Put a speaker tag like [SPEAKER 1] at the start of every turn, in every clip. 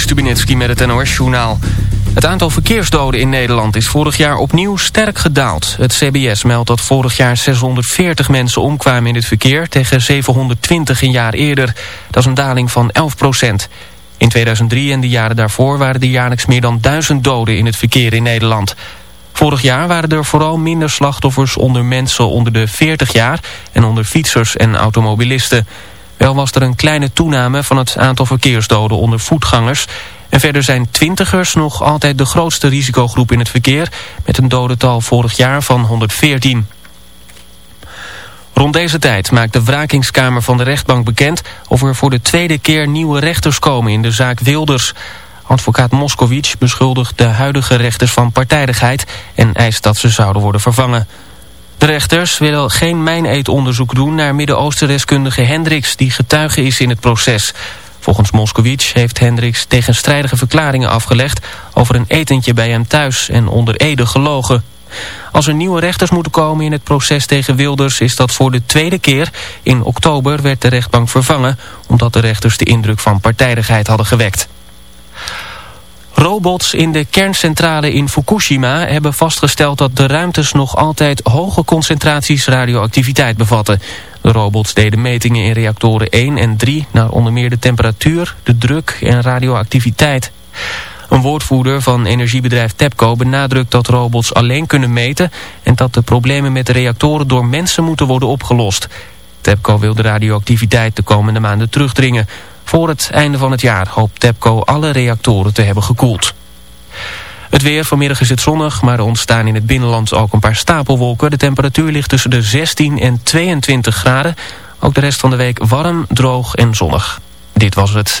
[SPEAKER 1] Stubenitski met het NOS-journaal. Het aantal verkeersdoden in Nederland is vorig jaar opnieuw sterk gedaald. Het CBS meldt dat vorig jaar 640 mensen omkwamen in het verkeer... tegen 720 een jaar eerder. Dat is een daling van 11 procent. In 2003 en de jaren daarvoor waren er jaarlijks meer dan 1000 doden in het verkeer in Nederland. Vorig jaar waren er vooral minder slachtoffers onder mensen onder de 40 jaar... en onder fietsers en automobilisten... Wel was er een kleine toename van het aantal verkeersdoden onder voetgangers. En verder zijn twintigers nog altijd de grootste risicogroep in het verkeer... met een dodental vorig jaar van 114. Rond deze tijd maakt de wrakingskamer van de rechtbank bekend... of er voor de tweede keer nieuwe rechters komen in de zaak Wilders... Advocaat Moskowitz beschuldigt de huidige rechters van partijdigheid... en eist dat ze zouden worden vervangen. De rechters willen geen mijneetonderzoek doen naar Midden-Oosten-deskundige Hendricks... die getuige is in het proces. Volgens Moskowitz heeft Hendricks tegenstrijdige verklaringen afgelegd... over een etentje bij hem thuis en onder Ede gelogen. Als er nieuwe rechters moeten komen in het proces tegen Wilders... is dat voor de tweede keer. In oktober werd de rechtbank vervangen... omdat de rechters de indruk van partijdigheid hadden gewekt. Robots in de kerncentrale in Fukushima hebben vastgesteld dat de ruimtes nog altijd hoge concentraties radioactiviteit bevatten. De robots deden metingen in reactoren 1 en 3 naar onder meer de temperatuur, de druk en radioactiviteit. Een woordvoerder van energiebedrijf TEPCO benadrukt dat robots alleen kunnen meten en dat de problemen met de reactoren door mensen moeten worden opgelost. TEPCO wil de radioactiviteit de komende maanden terugdringen. Voor het einde van het jaar hoopt TEPCO alle reactoren te hebben gekoeld. Het weer, vanmiddag is het zonnig, maar er ontstaan in het binnenland ook een paar stapelwolken. De temperatuur ligt tussen de 16 en 22 graden. Ook de rest van de week warm, droog en zonnig. Dit was het.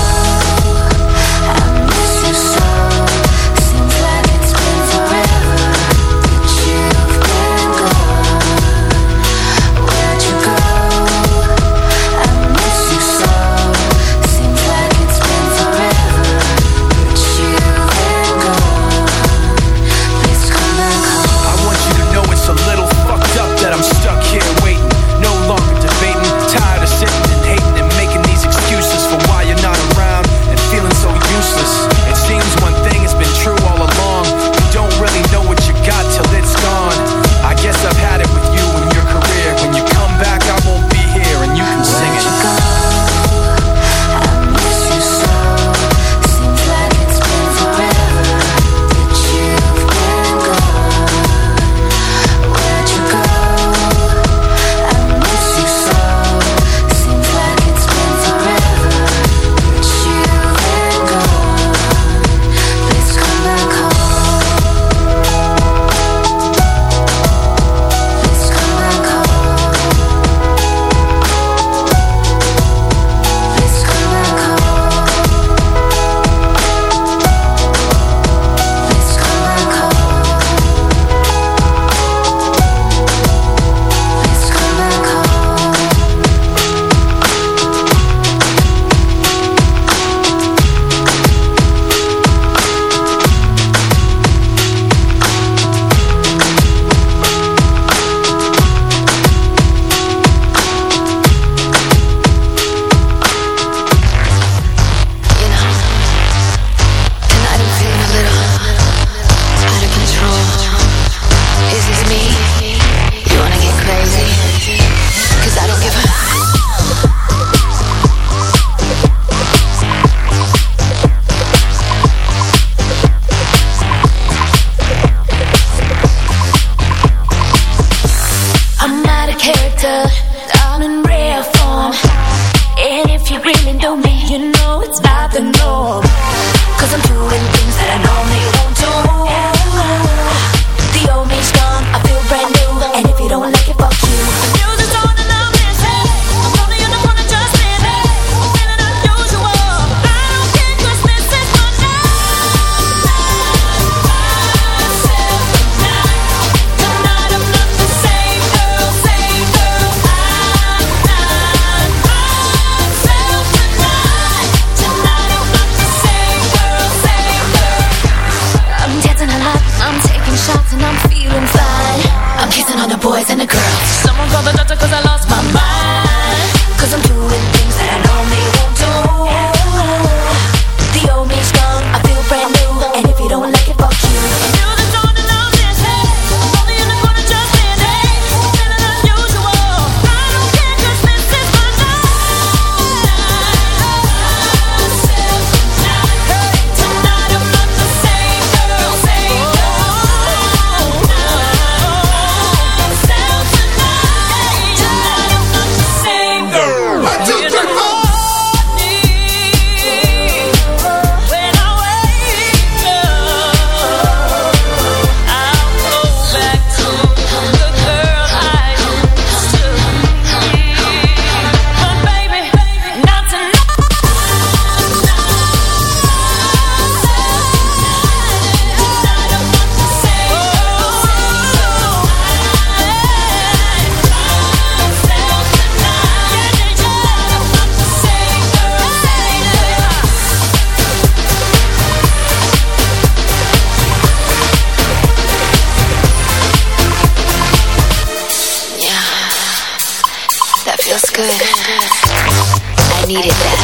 [SPEAKER 2] I
[SPEAKER 3] needed that.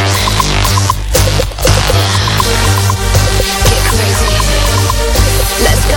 [SPEAKER 3] Get crazy. Let's go.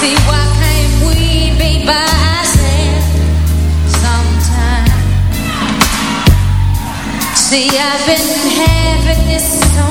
[SPEAKER 4] See, why can't we be by using sometimes See I've been having this on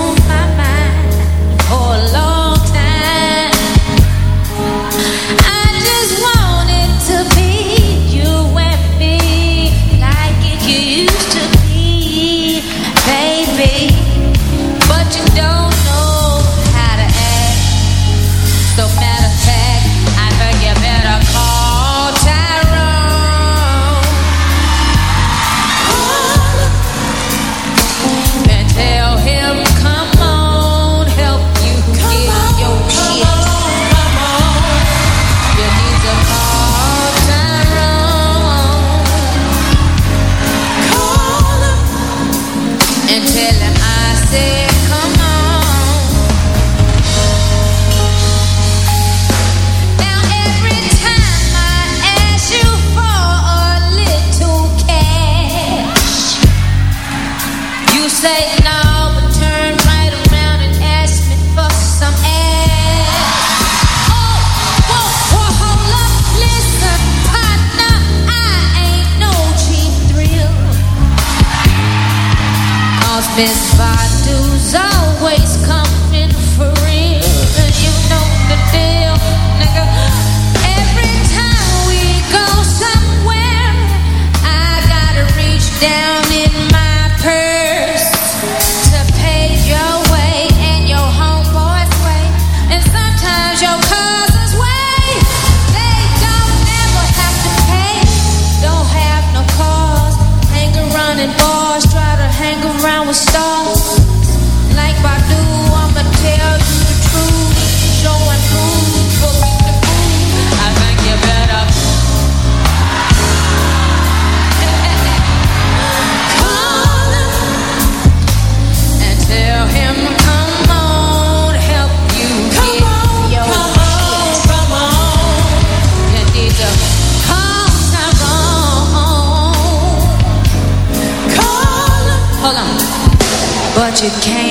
[SPEAKER 5] Okay. came.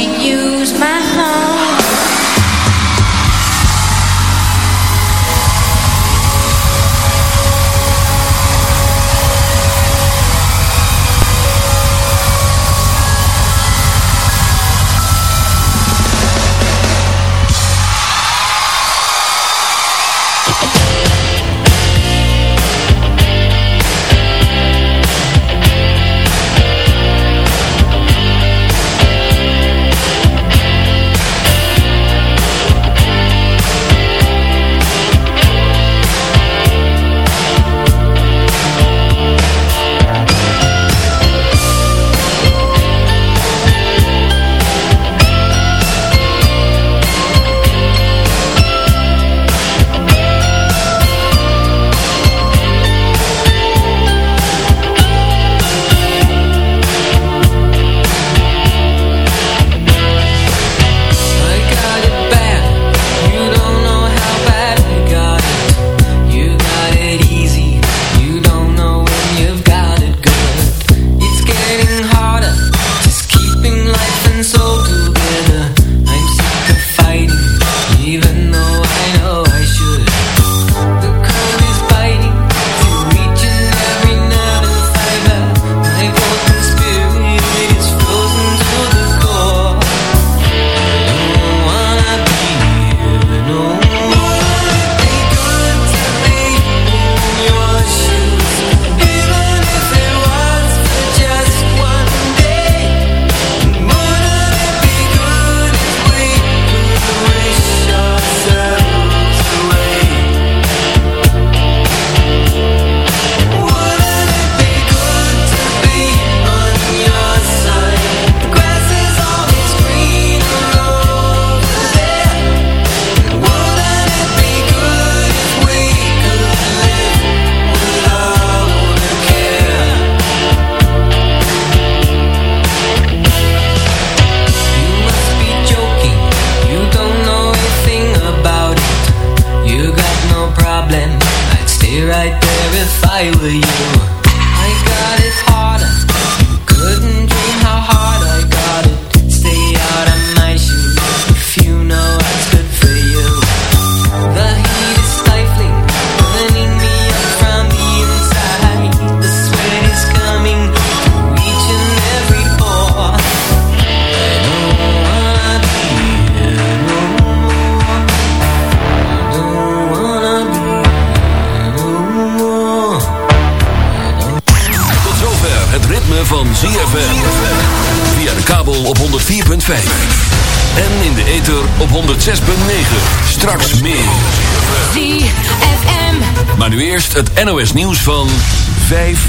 [SPEAKER 5] NOS nieuws van 5 uur.